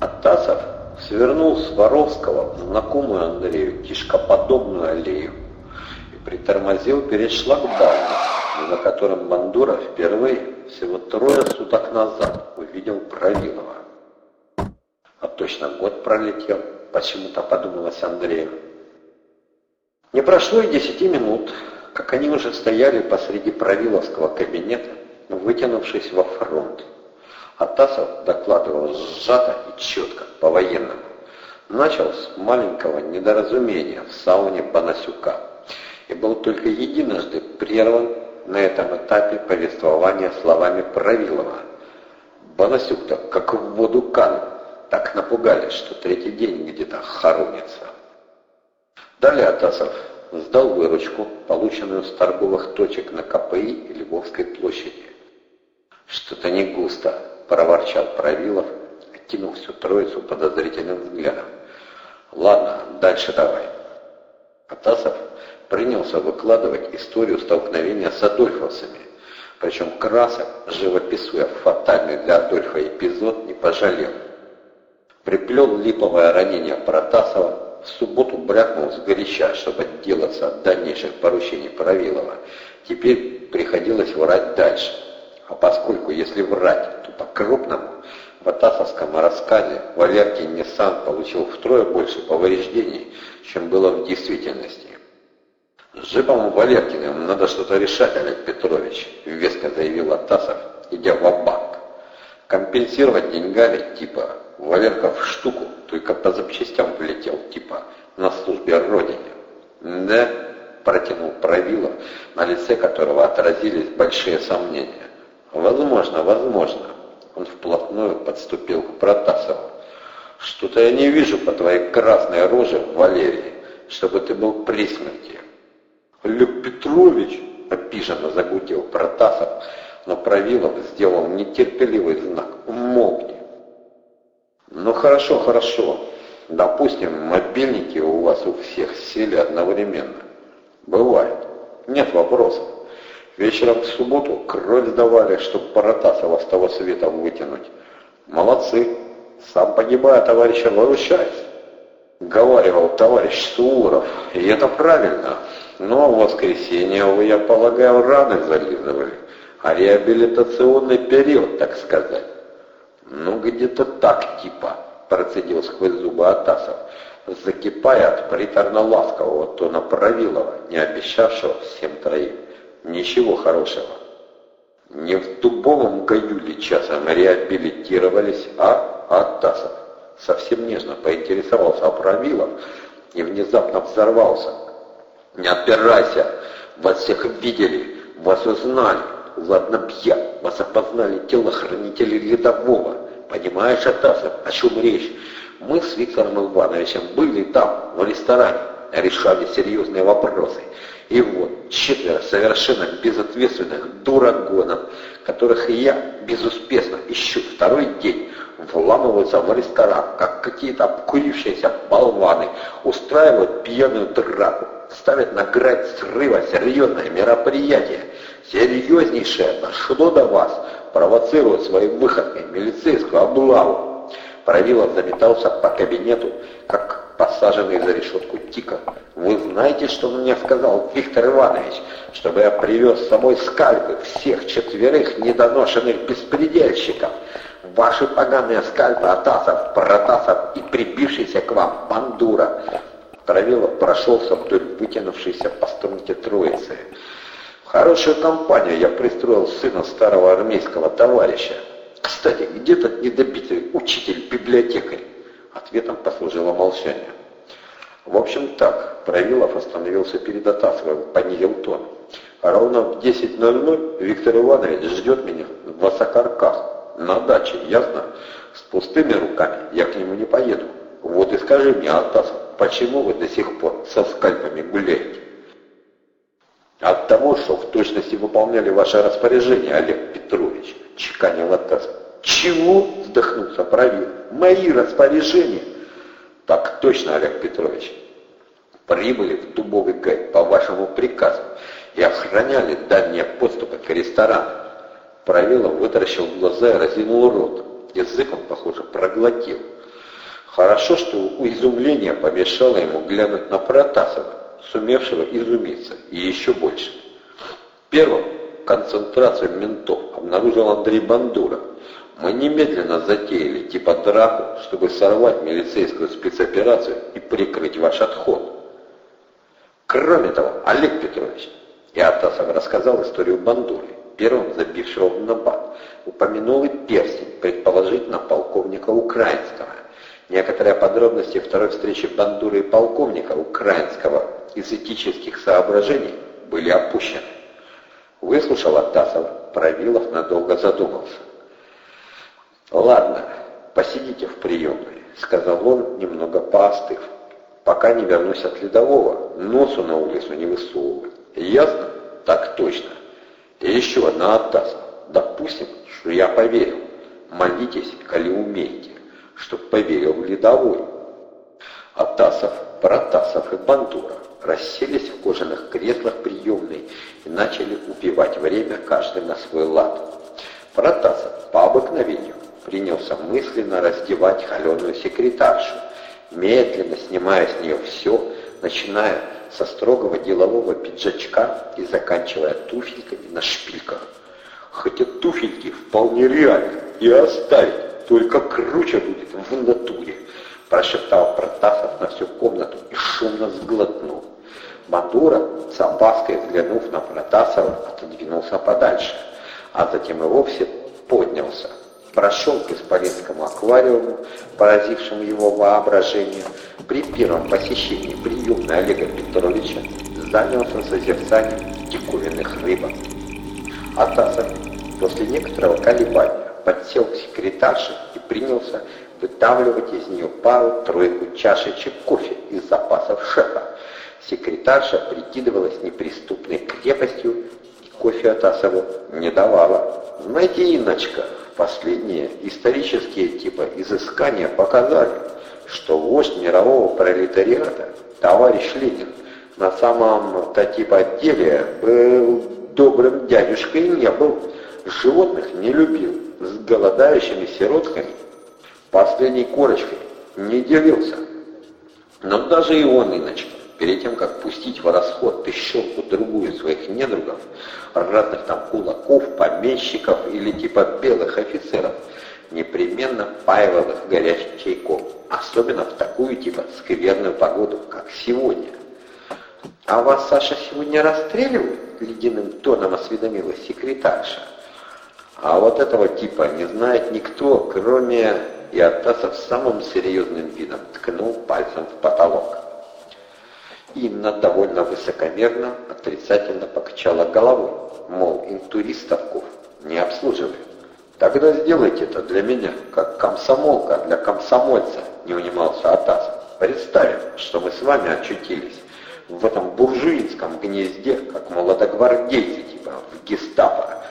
Атасов свернул с Воровского в знакомую Андрею кишкоподобную аллею и притормозил перед шлагбаумом, на котором Бандура впервые всего трое суток назад увидел Правилова. А точно год пролетел, почему-то подумалось Андрею. Не прошло и десяти минут, как они уже стояли посреди Правиловского кабинета, вытянувшись во фронт. Атасов докладывал сжато и четко, по-военному. Начал с маленького недоразумения в сауне Панасюка и был только единожды прерван на этом этапе повествования словами Правилова. Банасюк-то как в воду канул, так напугали, что третий день где-то хоронится. Далее Атасов сдал выручку, полученную с торговых точек на КПИ и Львовской площади. «Что-то не густо», — проворчал Правилов, окинув всю троицу подозрительным взглядом. «Ладно, дальше давай». Атасов принялся выкладывать историю столкновения с адольфовцами, причем красок, живописуя фатальный для Адольфа эпизод, не пожалел. Приплел липовое ранение Протасова, в субботу брякнул сгоряча, чтобы отделаться от дальнейших поручений Правилова. Теперь приходилось врать дальше. А поскольку, если врать, по-крупному, в Атасовском рассказе Валеркин Ниссан получил втрое больше повреждений, чем было в действительности. «С Жипом Валеркиным надо что-то решать, Олег Петрович», — веско заявил Атасов, идя в банк Компенсировать деньгами, типа Валерка в штуку, только по запчастям влетел, типа на службе Родине. Да, протянул Правилов, на лице которого отразились большие сомнения. Возможно, возможно. Он вплотную подступил к Протасову. Что-то я не вижу по твоей красной роже, Валерий, чтобы ты был при смерти. Олег Петрович, обиженно загудел Протасов, но Правилов сделал нетерпеливый знак. Умолкни. Ну хорошо, хорошо. Допустим, мобильники у вас у всех сели одновременно. Бывает. Нет вопросов. Вечером в субботу кровь сдавали, чтобы Паратасова с того света вытянуть. Молодцы. Сам погибая, товарища выручаясь. Говаривал товарищ Суворов, и это правильно. Но в воскресенье вы, я полагаю, раны зализывали. А реабилитационный период, так сказать. «Ну, где-то так типа», — процедил сквозь зубы Атасов, закипая от приторно-ласкового тона Правилова, не обещавшего всем троим ничего хорошего. Не в дубовом гаюле часом реабилитировались, а Атасов. Совсем нежно поинтересовался Правилов и внезапно взорвался. «Не опирайся! Вас всех видели, вас узнали!» Ладно б я, вас опознали телохранители Ледового. Понимаешь, Атасов, о чем речь? Мы с Виктором Ивановичем были там, в ресторане, решали серьезные вопросы. И вот четверо совершенно безответственных дурагонов, которых я безуспешно ищу второй день, вламываются в ресторан, как какие-то обкурившиеся болваны, устраивают пьяную драку, ставят на грань срыва серьезное мероприятие. Серьезнейшее дошло до вас, провоцирует своим выходкой милицейскую облаву. Правилов заметался по кабинету, как посаженный за решетку тика. Вы знаете, что мне сказал Виктор Иванович? Чтобы я привез с собой скальпы всех четверых недоношенных беспредельщиков. Ваши поганые скальпы Атасов, Протасов и прибившийся к вам Бандура. Правилов прошелся вдоль вытянувшейся по струнке троицы. Хорошую компанию я пристроил сына старого армейского товарища. Кстати, где тот недобитый учитель-библиотекарь? Ответом послужило молчание. В общем так, Правилов остановился перед Атасовым, понизил тон. А ровно в 10.00 Виктор Иванович ждет меня в Осокарках, на даче, ясно? С пустыми руками я к нему не поеду. Вот и скажи мне, Атасов, почему вы до сих пор со скальпами гуляете? От того, что в точности выполняли ваше распоряжение, Олег Петрович, чеканил Атас. Чего? Вздохнул Соправил. Мои распоряжения? Так точно, Олег Петрович. Прибыли в Дубовый гай по вашему приказу и охраняли дальние подступы к ресторану. Правилов вытаращил глаза и разинул рот. Язык он, похоже, проглотил. Хорошо, что у изумления помешало ему глянуть на Протасова, сумевшего изумиться, и еще больше. Первым концентрацию ментов обнаружил Андрей Бандура. Мы немедленно затеяли типа драку, чтобы сорвать милицейскую спецоперацию и прикрыть ваш отход. Кроме того, Олег Петрович, и Атасов рассказал историю Бандуры, первым забившего в набат, упомянул и перстень, предположительно полковника Украинского. Некоторые подробности второй встречи Бандуры и полковника Украинского из этических соображений были опущены. Выслушал Атасов, Правилов надолго задумался. «Ладно, посидите в приемной», — сказал он, немного поостыв. «Пока не вернусь от ледового, носу на улицу не высовывать. Ясно? Так точно. И еще одна Атасов. Допустим, что я поверил. Молитесь, коли умеете чтоб поверил ледовой. Атасов, Протасов и Бандура расселись в кожаных креслах приемной и начали убивать время каждый на свой лад. Протасов по обыкновению принялся мысленно раздевать холеную секретаршу, медленно снимая с нее все, начиная со строгого делового пиджачка и заканчивая туфельками на шпильках. Хотя туфельки вполне реально и оставить, только круче будет в натуре, прошептал Протасов на всю комнату и шумно сглотнул. Мадура, с опаской взглянув на Протасова, отодвинулся подальше, а затем и вовсе поднялся, прошел к исполинскому аквариуму, поразившему его воображение, при первом посещении приемной Олега Петровича занялся созерцанием диковинных рыбок. Атасов после некоторого колебания подсел к секретарше и принялся выдавливать из нее пару-тройку чашечек кофе из запасов шефа. Секретарша прикидывалась неприступной крепостью кофе от Асову не давала. Знаете, Иночка, последние исторические типа изыскания показали, что вождь мирового пролетариата, товарищ Ленин, на самом-то типа деле был добрым дядюшкой не был, животных не любил, с голодающими сиротками последней корочкой не делился. Но даже и он, иначе, перед тем, как пустить в расход тысячонку-другую своих недругов, разных там кулаков, помещиков или типа белых офицеров, непременно паивал их горячим чайком, особенно в такую типа скверную погоду, как сегодня. «А вас, Саша, сегодня расстреливают?» — ледяным тоном осведомилась секретарша. А вот этого типа не знает никто, кроме Иоттаса с самым серьезным видом ткнул пальцем в потолок. Инна довольно высокомерно, отрицательно покачала головой, мол, интуристовку не обслуживает. Тогда сделайте это для меня, как комсомолка для комсомольца, не унимался Атас. Представим, что мы с вами очутились в этом буржуинском гнезде, как молодогвардейцы типа в гестапо,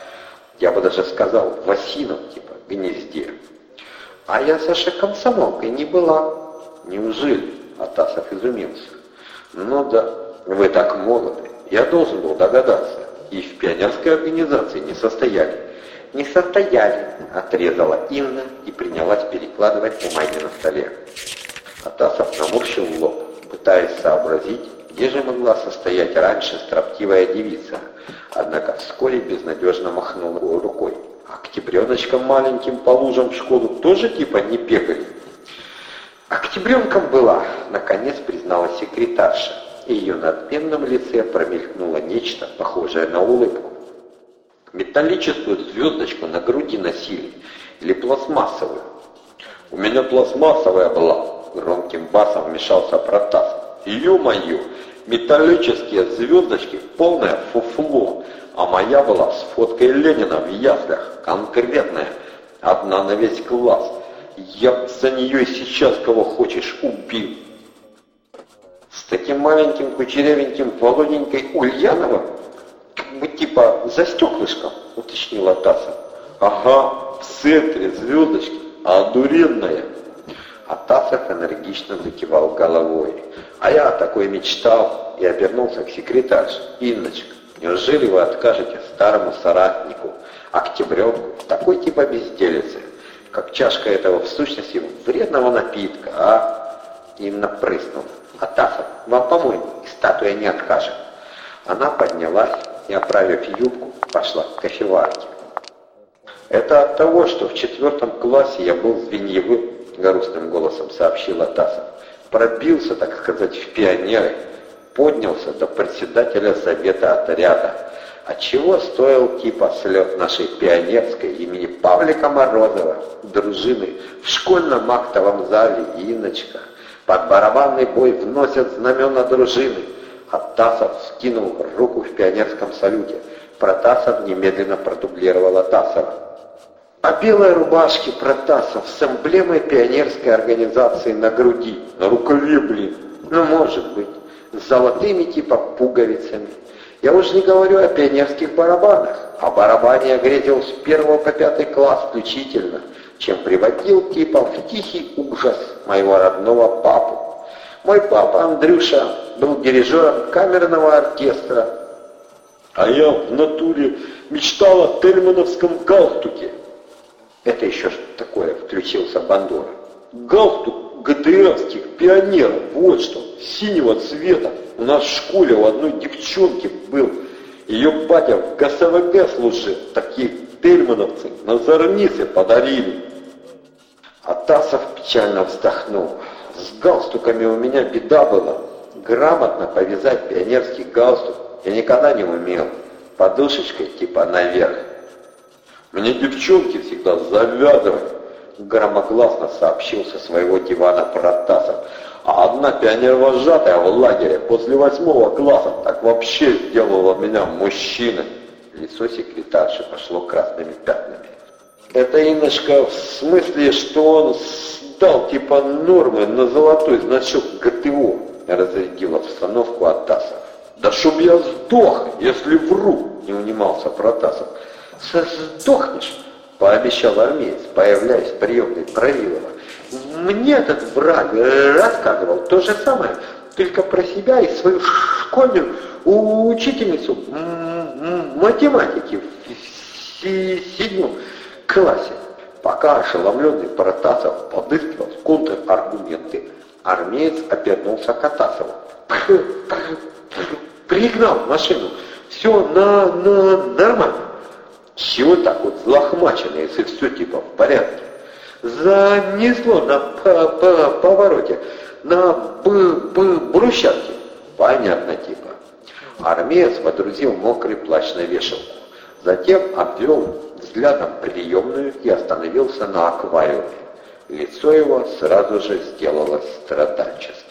я бы даже сказал, в осином, типа, гнезде. А я, Саша, комсомолкой не была. Неужели? Атасов изумился. Ну да, вы так молоды. Я должен был догадаться. И в пионерской организации не состояли. Не состояли, отрезала Инна и принялась перекладывать бумаги на столе. Атасов наморщил лоб, пытаясь сообразить, где же могла состоять раньше строптивая девица, однако вскоре безнадежно махнул рукой. А октябреночкам маленьким по лужам в школу тоже типа не бегали. Октябренком была, наконец призналась секретарша, и ее надменном лице промелькнуло нечто, похожее на улыбку. Металлическую звездочку на груди носили или пластмассовую. У меня пластмассовая была, громким басом вмешался Протасов. Ё-моё, металлические звездочки, полное фуфло, а моя была с фоткой Ленина в яслях, конкретная, одна на весь класс. Я за нее сейчас кого хочешь убил. С таким маленьким кучерявеньким Володенькой Ульяновым, как бы типа за стеклышком, уточнила Таса. Ага, в центре звездочки, а одуренная. Атасов энергично закивал головой. А я такой мечтал и обернулся к секретарше. Инночка, неужели вы откажете старому соратнику, октябренку, такой типа безделицы? Как чашка этого в сущности вредного напитка, а именно прыснул. Атафа, вам, по-моему, и статуя не откажет. Она поднялась и, оправив юбку, пошла к кофеварке. Это от того, что в четвертом классе я был звеньевым, грустным голосом сообщил Атасов. Пробился, так сказать, в пионеры, поднялся до председателя совета отряда. А чего стоил типа слет нашей пионерской имени Павлика Морозова, дружины, в школьном актовом зале Иночка. Под барабанный бой вносят знамена дружины. Атасов скинул руку в пионерском салюте. Протасов немедленно продублировал Атасова. А белой рубашке Протасов с эмблемой пионерской организации на груди, на рукаве, блин, ну может быть, с золотыми типа пуговицами. Я уж не говорю о пионерских барабанах. О барабане я грезил с первого по пятый класс включительно, чем приводил типа в тихий ужас моего родного папу. Мой папа Андрюша был дирижером камерного оркестра, а я в натуре мечтал о тельмановском галстуке. Это еще что такое, включился Бандора. Галстук ГДРовских пионеров, вот что, синего цвета. У нас в школе у одной девчонки был. Ее батя в ГСВГ служил. Такие тельмановцы на Зарнице подарили. А Тасов печально вздохнул. С галстуками у меня беда была. Грамотно повязать пионерский галстук я никогда не умел. Подушечкой типа наверх. Мне девчонки всегда завязывали, громогласно сообщил со своего дивана Протасов. А одна пионер-вожатая в лагере после восьмого класса так вообще сделала меня мужчиной. Лицо секретарши пошло красными пятнами. Это Инночка в смысле, что он сдал типа нормы на золотой значок ГТО, разрядил обстановку Атасов. Да чтоб я сдох, если вру, не унимался Протасов. «Сдохнешь!» — пообещал армеец, появляясь в приемной Правилова. «Мне этот враг рассказывал то же самое, только про себя и свою школьную учительницу математики в седьмом классе. Пока ошеломленный Протасов подыскивал контраргументы, армеец обернулся к Атасову. «Пригнал машину, все на, на нормально». Чего так вот злохмачено, если все типа в порядке? Занесло на по по повороте, на б б брусчатке. Понятно типа. Армеец водрузил мокрый плащ на вешалку. Затем обвел взглядом приемную и остановился на аквариуме. Лицо его сразу же сделалось страдальческим.